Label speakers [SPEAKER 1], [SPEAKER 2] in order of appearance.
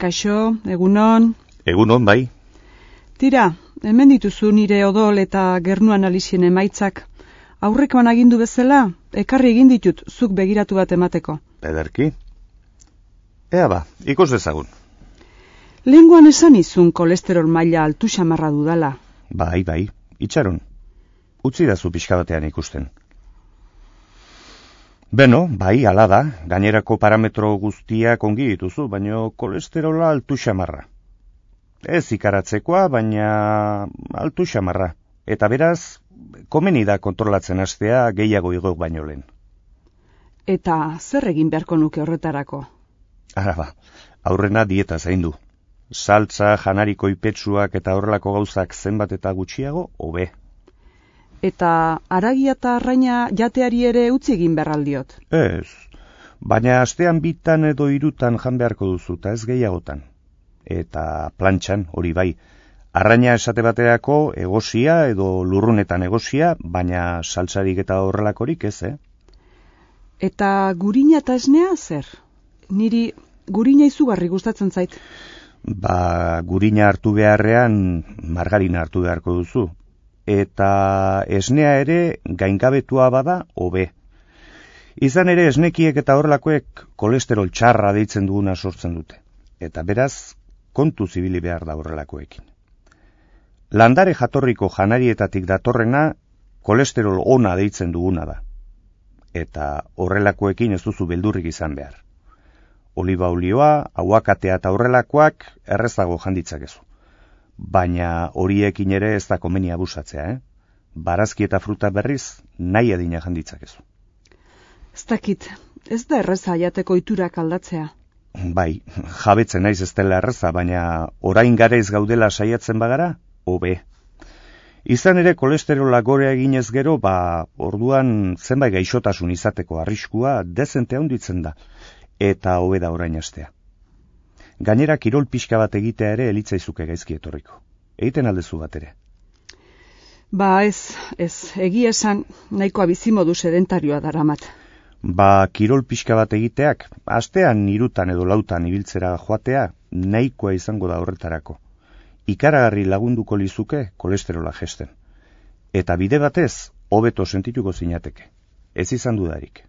[SPEAKER 1] Kaixo, egunon.
[SPEAKER 2] Egunon, bai.
[SPEAKER 1] Tira, hemen dituzu nire odol eta gernu analizien emaitzak. Aurrekoan agindu bezala, ekarri egin ditut zuk begiratu bat emateko.
[SPEAKER 2] Ederki. Ea ba, ikus dezagun.
[SPEAKER 1] Lenguan esan izun kolesterol maila altu xamarra dudala.
[SPEAKER 2] Bai, bai, itxaron. Utzi da zu pixka batean ikusten. Beno, bai, ala da, gainerako parametro guztiak ongi dituzu, baino kolesterola altu xamarra. Ez ikaratzekoa, baina altu xamarra. Eta beraz, komeni da kontrolatzen hastea gehiago igok baino lehen.
[SPEAKER 1] Eta zer egin beharko nuke horretarako?
[SPEAKER 2] Ara ba, aurrena dieta zaindu. Saltza, janariko ipetsuak eta horrelako gauzak zenbat eta gutxiago, hobe.
[SPEAKER 1] Eta aragia eta arraina jateari ere utzi egin berraldiot.
[SPEAKER 2] Ez, baina astean bitan edo irutan jan beharko duzu, eta ez gehiagotan. Eta plantxan, hori bai, arraina esate baterako egosia edo lurrunetan egosia, baina saltzarik eta horrelakorik ez, eh?
[SPEAKER 1] Eta gurina eta esnea zer? Niri gurina izugarri gustatzen zait.
[SPEAKER 2] Ba, gurina hartu beharrean margarina hartu beharko duzu. Eta esnea ere gaingabetua bada hobe. Izan ere esnekiek eta horrelakoek kolesterol txarra deitzen duguna sortzen dute. Eta beraz, kontu zibili behar da horrelakoekin. Landare jatorriko janarietatik datorrena kolesterol ona deitzen duguna da. Eta horrelakoekin ez duzu beldurrik izan behar. Oliba olioa, aguakatea eta horrelakoak errezago janditzakezu. Baina horiekin ere ez da komenia abusatzea, eh? Barazki eta fruta berriz nahi adina janditzakezu.
[SPEAKER 1] Ez dakit, ez da erreza jateko iturak aldatzea.
[SPEAKER 2] Bai, jabetzen naiz ez dela erreza, baina orain garaiz gaudela saiatzen bagara, hobe. Izan ere kolesterola gore eginez gero, ba, orduan zenbait gaixotasun izateko arriskua dezente handitzen da, eta hobe da orain astea. Gainera kirol pixka bat egitea ere elitzaizuke gaizki etorriko. Egiten aldezu bat ere.
[SPEAKER 1] Ba ez, ez, egia esan nahikoa bizimodu sedentarioa daramat.
[SPEAKER 2] Ba, kirol pixka bat egiteak, astean irutan edo lautan ibiltzera joatea, nahikoa izango da horretarako ikaragarri lagunduko lizuke kolesterola gesten. Eta bide batez, hobeto sentituko zinateke. Ez izan dudarik.